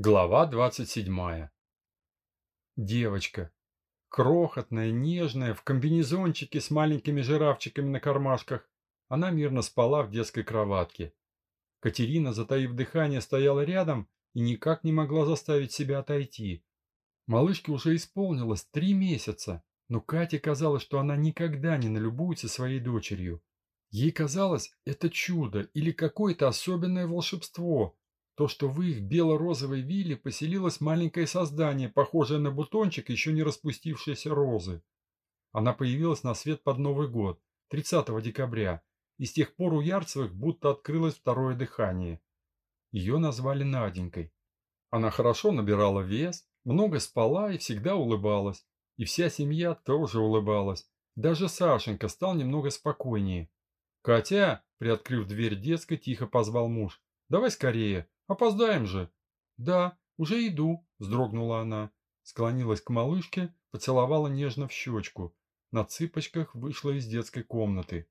Глава 27. Девочка. Крохотная, нежная, в комбинезончике с маленькими жирафчиками на кармашках. Она мирно спала в детской кроватке. Катерина, затаив дыхание, стояла рядом и никак не могла заставить себя отойти. Малышке уже исполнилось три месяца, но Кате казалось, что она никогда не налюбуется своей дочерью. Ей казалось, это чудо или какое-то особенное волшебство, то, что в их бело-розовой вилле поселилось маленькое создание, похожее на бутончик еще не распустившейся розы. Она появилась на свет под Новый год, 30 декабря, и с тех пор у Ярцевых будто открылось второе дыхание. Ее назвали Наденькой. Она хорошо набирала вес, много спала и всегда улыбалась. И вся семья тоже улыбалась. Даже Сашенька стал немного спокойнее. «Катя!» – приоткрыв дверь детской, тихо позвал муж. «Давай скорее, Опоздаем же. Да, уже иду, вздрогнула она. Склонилась к малышке, поцеловала нежно в щечку. На цыпочках вышла из детской комнаты.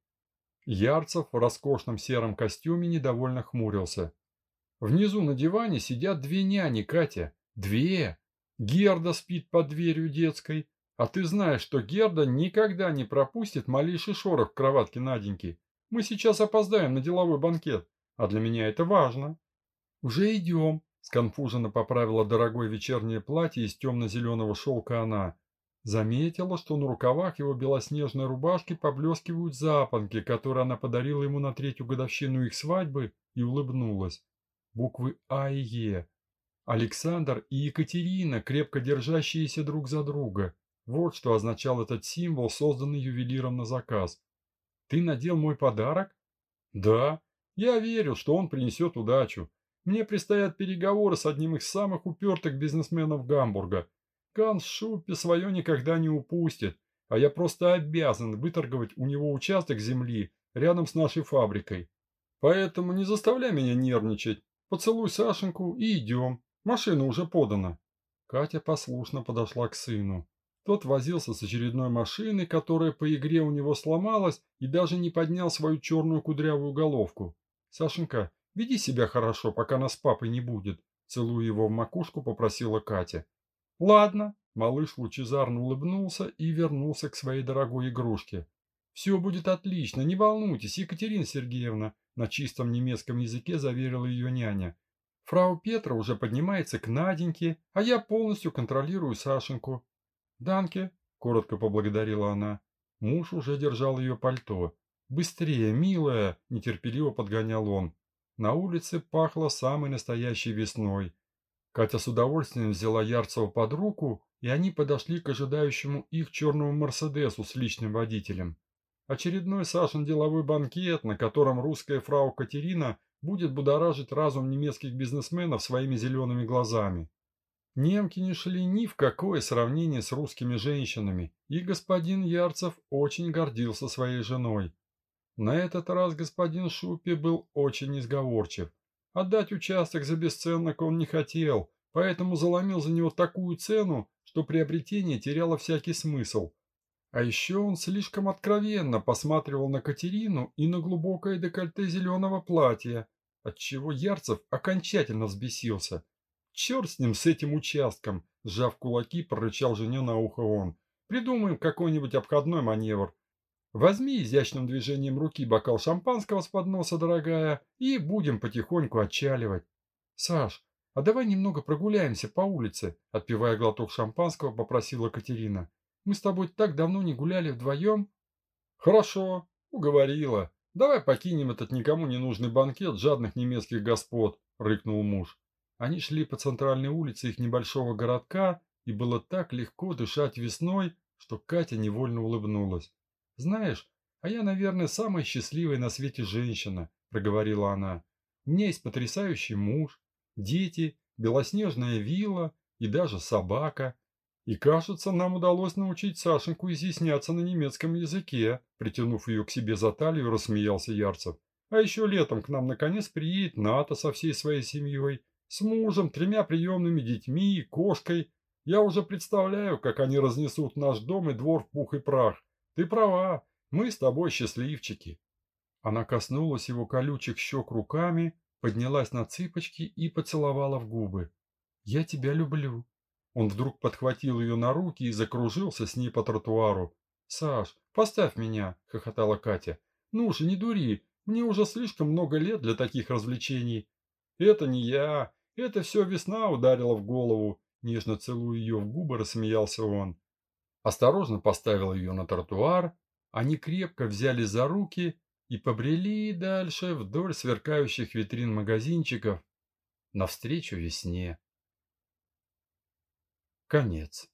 Ярцев в роскошном сером костюме недовольно хмурился. Внизу на диване сидят две няни, Катя. Две! Герда спит под дверью детской. А ты знаешь, что Герда никогда не пропустит малейший шорох в кроватке Наденьки. Мы сейчас опоздаем на деловой банкет, а для меня это важно. «Уже идем», – сконфуженно поправила дорогое вечернее платье из темно-зеленого шелка она. Заметила, что на рукавах его белоснежной рубашки поблескивают запонки, которые она подарила ему на третью годовщину их свадьбы, и улыбнулась. Буквы А и Е. Александр и Екатерина, крепко держащиеся друг за друга. Вот что означал этот символ, созданный ювелиром на заказ. «Ты надел мой подарок?» «Да. Я верю, что он принесет удачу. Мне предстоят переговоры с одним из самых упертых бизнесменов Гамбурга. Ганс Шуппи свое никогда не упустит, а я просто обязан выторговать у него участок земли рядом с нашей фабрикой. Поэтому не заставляй меня нервничать. Поцелуй Сашеньку и идем. Машина уже подана. Катя послушно подошла к сыну. Тот возился с очередной машиной, которая по игре у него сломалась, и даже не поднял свою черную кудрявую головку. «Сашенька, Веди себя хорошо, пока нас с папой не будет. Целуя его в макушку, попросила Катя. Ладно. Малыш лучезарно улыбнулся и вернулся к своей дорогой игрушке. «Все будет отлично, не волнуйтесь, Екатерина Сергеевна», на чистом немецком языке заверила ее няня. «Фрау Петра уже поднимается к Наденьке, а я полностью контролирую Сашеньку». «Данке», — коротко поблагодарила она. Муж уже держал ее пальто. «Быстрее, милая!» – нетерпеливо подгонял он. На улице пахло самой настоящей весной. Катя с удовольствием взяла Ярцева под руку, и они подошли к ожидающему их черному Мерседесу с личным водителем. Очередной Сашин деловой банкет, на котором русская фрау Катерина будет будоражить разум немецких бизнесменов своими зелеными глазами. Немки не шли ни в какое сравнение с русскими женщинами, и господин Ярцев очень гордился своей женой. На этот раз господин Шупи был очень изговорчив. Отдать участок за бесценок он не хотел, поэтому заломил за него такую цену, что приобретение теряло всякий смысл. А еще он слишком откровенно посматривал на Катерину и на глубокое декольте зеленого платья, отчего Ярцев окончательно взбесился. «Черт с ним, с этим участком!» – сжав кулаки, прорычал жене на ухо он. «Придумаем какой-нибудь обходной маневр. Возьми изящным движением руки бокал шампанского с подноса, дорогая, и будем потихоньку отчаливать. Саш, а давай немного прогуляемся по улице, отпивая глоток шампанского, попросила Катерина. Мы с тобой так давно не гуляли вдвоем. Хорошо, уговорила. Давай покинем этот никому не нужный банкет жадных немецких господ, рыкнул муж. Они шли по центральной улице их небольшого городка, и было так легко дышать весной, что Катя невольно улыбнулась. «Знаешь, а я, наверное, самая счастливая на свете женщина», – проговорила она. «У меня есть потрясающий муж, дети, белоснежная вилла и даже собака. И, кажется, нам удалось научить Сашеньку изъясняться на немецком языке», – притянув ее к себе за талию, рассмеялся Ярцев. «А еще летом к нам наконец приедет Ната со всей своей семьей, с мужем, тремя приемными детьми и кошкой. Я уже представляю, как они разнесут наш дом и двор в пух и прах. Ты права, мы с тобой счастливчики. Она коснулась его колючих щек руками, поднялась на цыпочки и поцеловала в губы. «Я тебя люблю». Он вдруг подхватил ее на руки и закружился с ней по тротуару. «Саш, поставь меня!» – хохотала Катя. «Ну же, не дури, мне уже слишком много лет для таких развлечений». «Это не я, это все весна ударила в голову», – нежно целуя ее в губы, рассмеялся он. Осторожно поставил ее на тротуар, они крепко взяли за руки и побрели дальше вдоль сверкающих витрин магазинчиков навстречу весне. Конец.